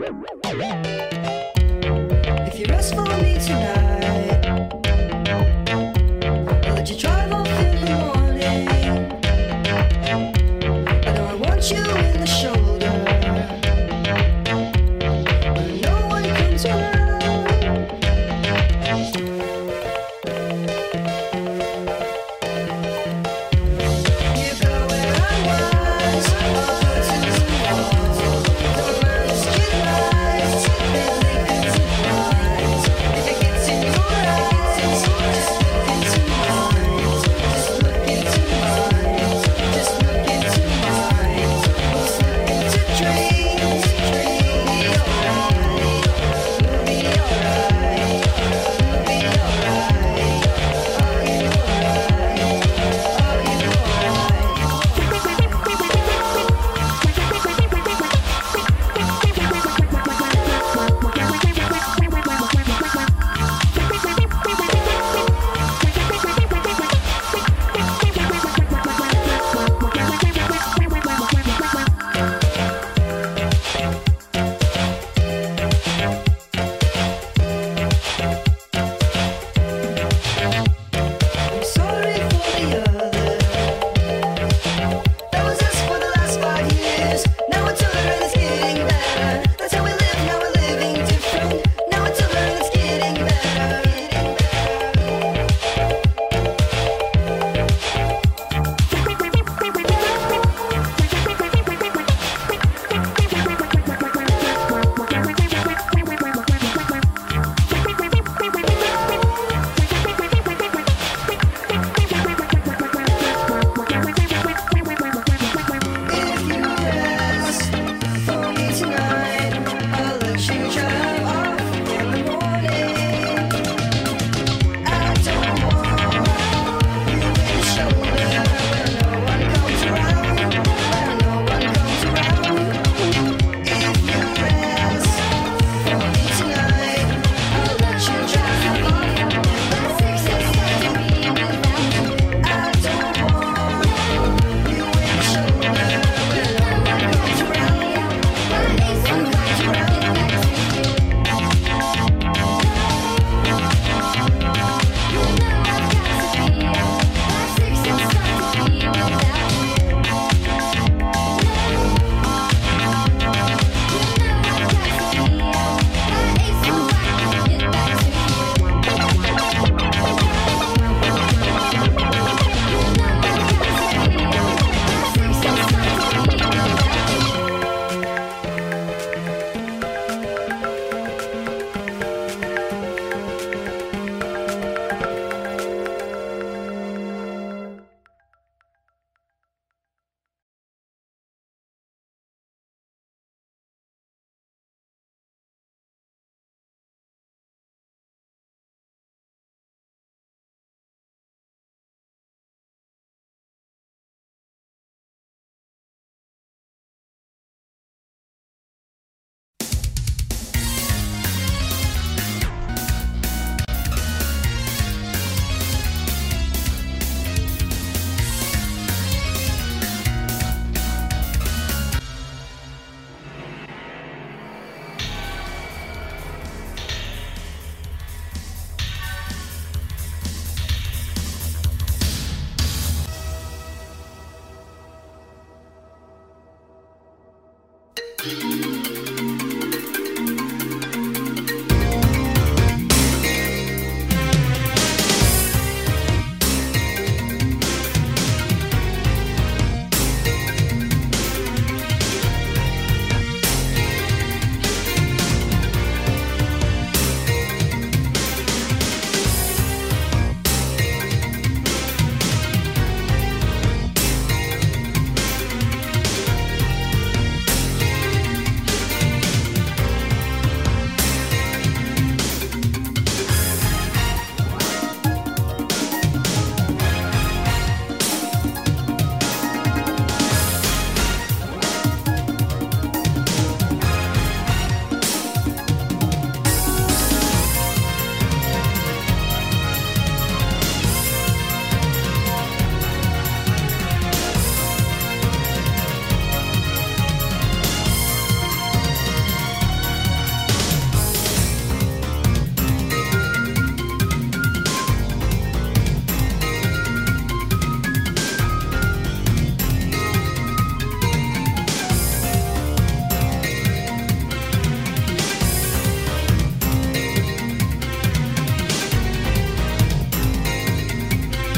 Woo!